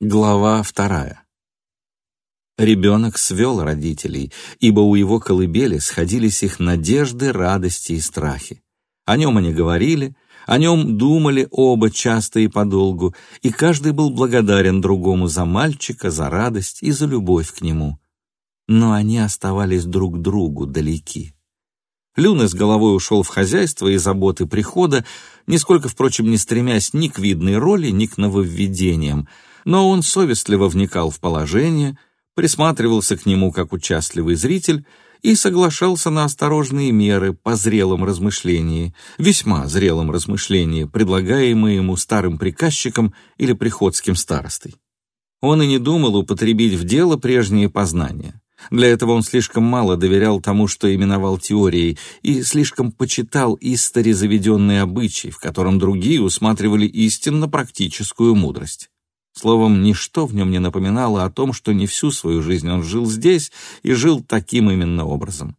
Глава вторая. Ребенок свел родителей, ибо у его колыбели сходились их надежды, радости и страхи. О нем они говорили, о нем думали оба часто и подолгу, и каждый был благодарен другому за мальчика, за радость и за любовь к нему. Но они оставались друг другу далеки. Люна с головой ушел в хозяйство и заботы прихода, нисколько, впрочем, не стремясь ни к видной роли, ни к нововведениям, но он совестливо вникал в положение, присматривался к нему как участливый зритель и соглашался на осторожные меры по зрелом размышлении, весьма зрелом размышлении, предлагаемые ему старым приказчиком или приходским старостой. Он и не думал употребить в дело прежние познания. Для этого он слишком мало доверял тому, что именовал теорией, и слишком почитал истори заведенные обычаи, в котором другие усматривали истинно практическую мудрость. Словом, ничто в нем не напоминало о том, что не всю свою жизнь он жил здесь и жил таким именно образом.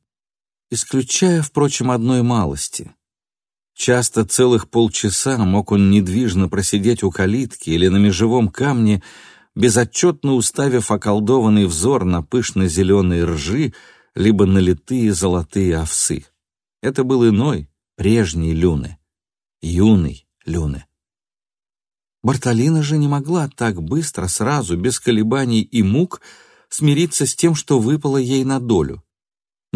Исключая, впрочем, одной малости. Часто целых полчаса мог он недвижно просидеть у калитки или на межевом камне, безотчетно уставив околдованный взор на пышно-зеленые ржи, либо на литые золотые овсы. Это был иной, прежний Люны, юный Люны. Бартолина же не могла так быстро, сразу, без колебаний и мук, смириться с тем, что выпало ей на долю.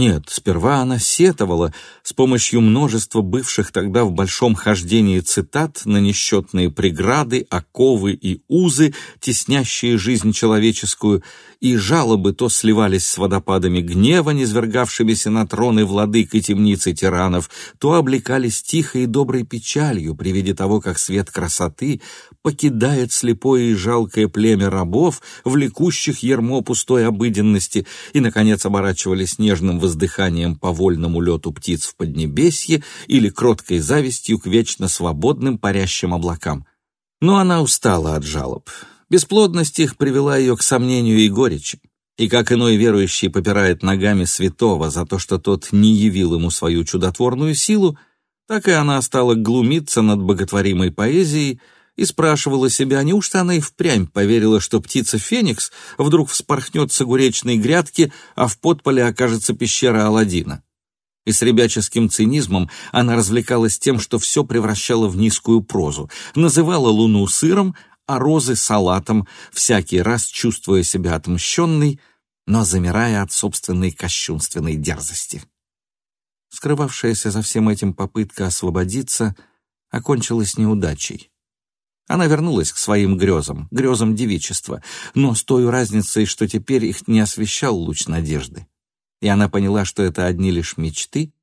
Нет, сперва она сетовала с помощью множества бывших тогда в большом хождении цитат на несчетные преграды, оковы и узы, теснящие жизнь человеческую, и жалобы то сливались с водопадами гнева, низвергавшимися на троны владык и темницы тиранов, то облекались тихой и доброй печалью при виде того, как свет красоты покидает слепое и жалкое племя рабов, влекущих ермо пустой обыденности, и, наконец, оборачивались нежным воздыханием по вольному лету птиц в Поднебесье или кроткой завистью к вечно свободным парящим облакам. Но она устала от жалоб. Бесплодность их привела ее к сомнению и горечи. И как иной верующий попирает ногами святого за то, что тот не явил ему свою чудотворную силу, так и она стала глумиться над боготворимой поэзией, и спрашивала себя, неужто она и впрямь поверила, что птица Феникс вдруг вспорхнет с огуречной грядки, а в подполе окажется пещера Аладдина. И с ребяческим цинизмом она развлекалась тем, что все превращала в низкую прозу, называла луну сыром, а розы салатом, всякий раз чувствуя себя отмщенной, но замирая от собственной кощунственной дерзости. Скрывавшаяся за всем этим попытка освободиться окончилась неудачей. Она вернулась к своим грезам, грезам девичества, но с той разницей, что теперь их не освещал луч надежды. И она поняла, что это одни лишь мечты,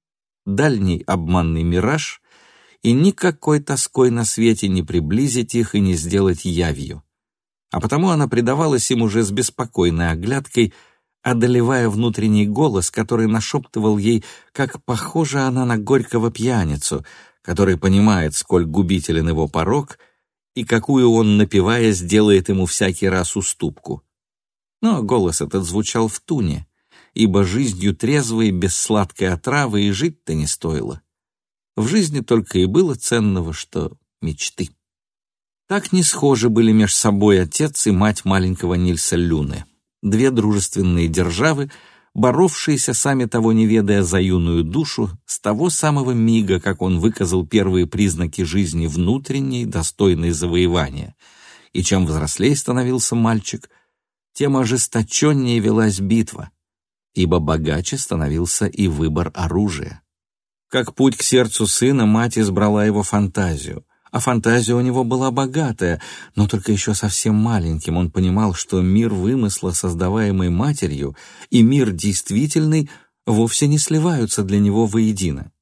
дальний обманный мираж, и никакой тоской на свете не приблизить их и не сделать явью. А потому она предавалась им уже с беспокойной оглядкой, одолевая внутренний голос, который нашептывал ей, как похожа она на горького пьяницу, который понимает, сколь губителен его порог — и какую он, напевая, сделает ему всякий раз уступку. Но голос этот звучал в туне, ибо жизнью трезвой, без сладкой отравы и жить-то не стоило. В жизни только и было ценного, что мечты. Так не схожи были меж собой отец и мать маленького Нильса Люны. Две дружественные державы — боровшиеся, сами того не ведая, за юную душу, с того самого мига, как он выказал первые признаки жизни внутренней, достойной завоевания. И чем взрослее становился мальчик, тем ожесточеннее велась битва, ибо богаче становился и выбор оружия. Как путь к сердцу сына, мать избрала его фантазию — а фантазия у него была богатая, но только еще совсем маленьким он понимал, что мир вымысла, создаваемый матерью, и мир действительный вовсе не сливаются для него воедино.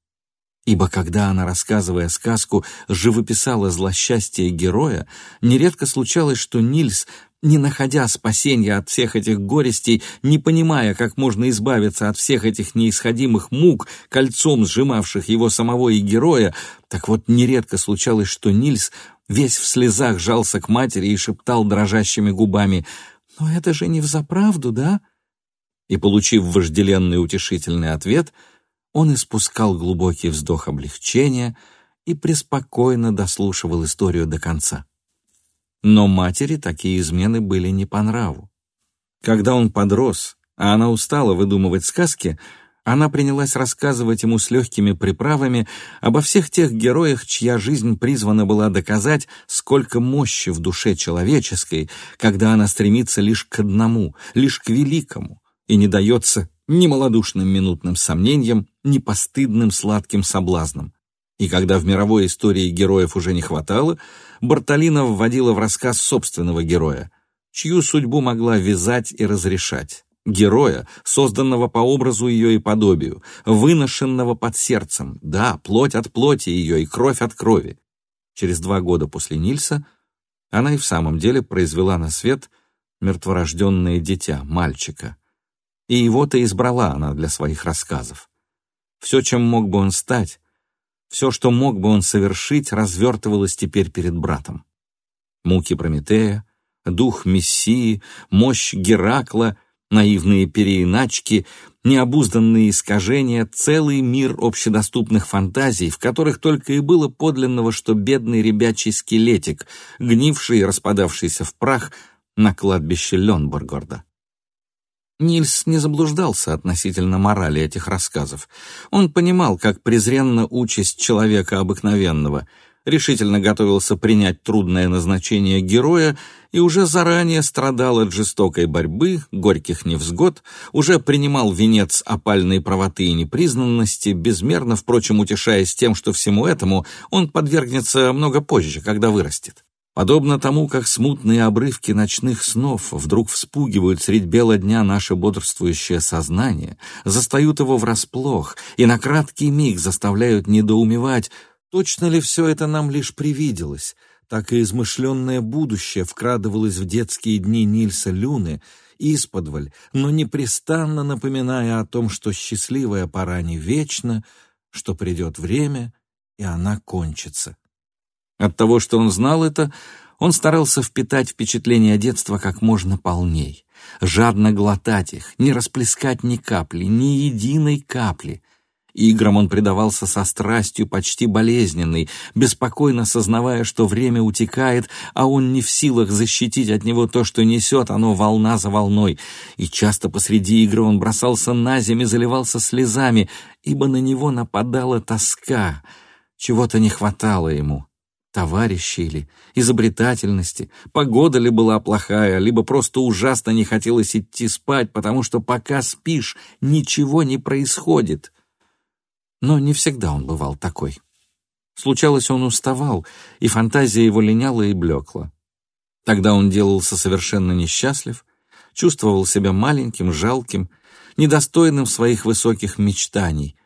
Ибо когда она, рассказывая сказку, живописала злосчастье героя, нередко случалось, что Нильс не находя спасения от всех этих горестей, не понимая, как можно избавиться от всех этих неисходимых мук, кольцом сжимавших его самого и героя, так вот нередко случалось, что Нильс весь в слезах жался к матери и шептал дрожащими губами «Но это же не взаправду, да?» И, получив вожделенный утешительный ответ, он испускал глубокий вздох облегчения и преспокойно дослушивал историю до конца. Но матери такие измены были не по нраву. Когда он подрос, а она устала выдумывать сказки, она принялась рассказывать ему с легкими приправами обо всех тех героях, чья жизнь призвана была доказать, сколько мощи в душе человеческой, когда она стремится лишь к одному, лишь к великому, и не дается ни малодушным минутным сомнениям, ни постыдным сладким соблазнам. И когда в мировой истории героев уже не хватало, Бартолина вводила в рассказ собственного героя, чью судьбу могла вязать и разрешать героя, созданного по образу ее и подобию, выношенного под сердцем, да, плоть от плоти ее и кровь от крови. Через два года после Нильса она и в самом деле произвела на свет мертворожденное дитя, мальчика. И его-то избрала она для своих рассказов. Все, чем мог бы он стать, все, что мог бы он совершить, развертывалось теперь перед братом. Муки Прометея, дух Мессии, мощь Геракла — наивные переиначки, необузданные искажения, целый мир общедоступных фантазий, в которых только и было подлинного, что бедный ребячий скелетик, гнивший и распадавшийся в прах на кладбище Ленборгорда. Нильс не заблуждался относительно морали этих рассказов. Он понимал, как презренна участь человека обыкновенного — решительно готовился принять трудное назначение героя и уже заранее страдал от жестокой борьбы, горьких невзгод, уже принимал венец опальной правоты и непризнанности, безмерно, впрочем, утешаясь тем, что всему этому он подвергнется много позже, когда вырастет. Подобно тому, как смутные обрывки ночных снов вдруг вспугивают средь бела дня наше бодрствующее сознание, застают его врасплох и на краткий миг заставляют недоумевать, Точно ли все это нам лишь привиделось, так и измышленное будущее вкрадывалось в детские дни Нильса Люны, исподволь, но непрестанно напоминая о том, что счастливая пора не вечна, что придет время, и она кончится. От того, что он знал это, он старался впитать впечатления детства как можно полней, жадно глотать их, не расплескать ни капли, ни единой капли — Играм он предавался со страстью почти болезненной, беспокойно сознавая, что время утекает, а он не в силах защитить от него то, что несет оно волна за волной. И часто посреди игры он бросался на землю и заливался слезами, ибо на него нападала тоска. Чего-то не хватало ему товарищей ли, изобретательности, погода ли была плохая, либо просто ужасно не хотелось идти спать, потому что пока спишь, ничего не происходит. Но не всегда он бывал такой. Случалось, он уставал, и фантазия его линяла и блекла. Тогда он делался совершенно несчастлив, чувствовал себя маленьким, жалким, недостойным своих высоких мечтаний.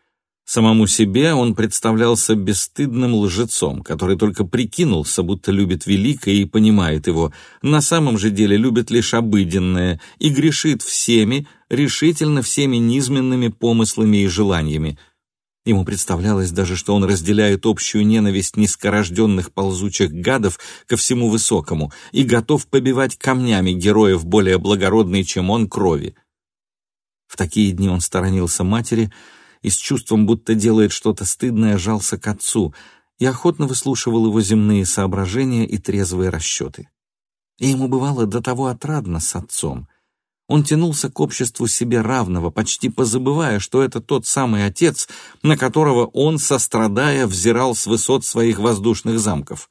Самому себе он представлялся бесстыдным лжецом, который только прикинулся, будто любит великое и понимает его, на самом же деле любит лишь обыденное и грешит всеми, решительно всеми низменными помыслами и желаниями — Ему представлялось даже, что он разделяет общую ненависть низкорожденных ползучих гадов ко всему высокому и готов побивать камнями героев более благородной, чем он, крови. В такие дни он сторонился матери и с чувством, будто делает что-то стыдное, жался к отцу и охотно выслушивал его земные соображения и трезвые расчеты. И ему бывало до того отрадно с отцом — он тянулся к обществу себе равного, почти позабывая, что это тот самый отец, на которого он, сострадая, взирал с высот своих воздушных замков.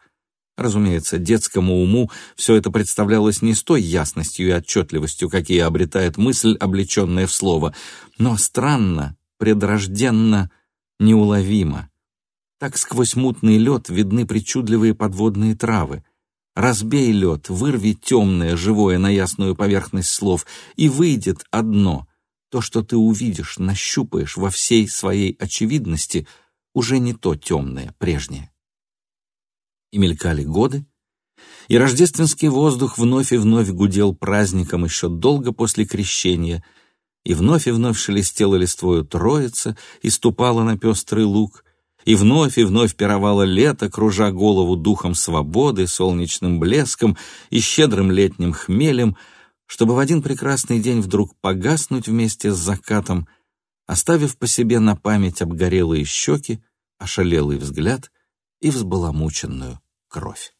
Разумеется, детскому уму все это представлялось не с той ясностью и отчетливостью, какие обретает мысль, облеченная в слово, но странно, предрожденно, неуловимо. Так сквозь мутный лед видны причудливые подводные травы. Разбей лед, вырви темное, живое на ясную поверхность слов, и выйдет одно. То, что ты увидишь, нащупаешь во всей своей очевидности, уже не то темное, прежнее. И мелькали годы, и рождественский воздух вновь и вновь гудел праздником еще долго после крещения, и вновь и вновь шелестела листвою троица и ступала на пестрый луг — и вновь и вновь пировало лето, кружа голову духом свободы, солнечным блеском и щедрым летним хмелем, чтобы в один прекрасный день вдруг погаснуть вместе с закатом, оставив по себе на память обгорелые щеки, ошалелый взгляд и взбаламученную кровь.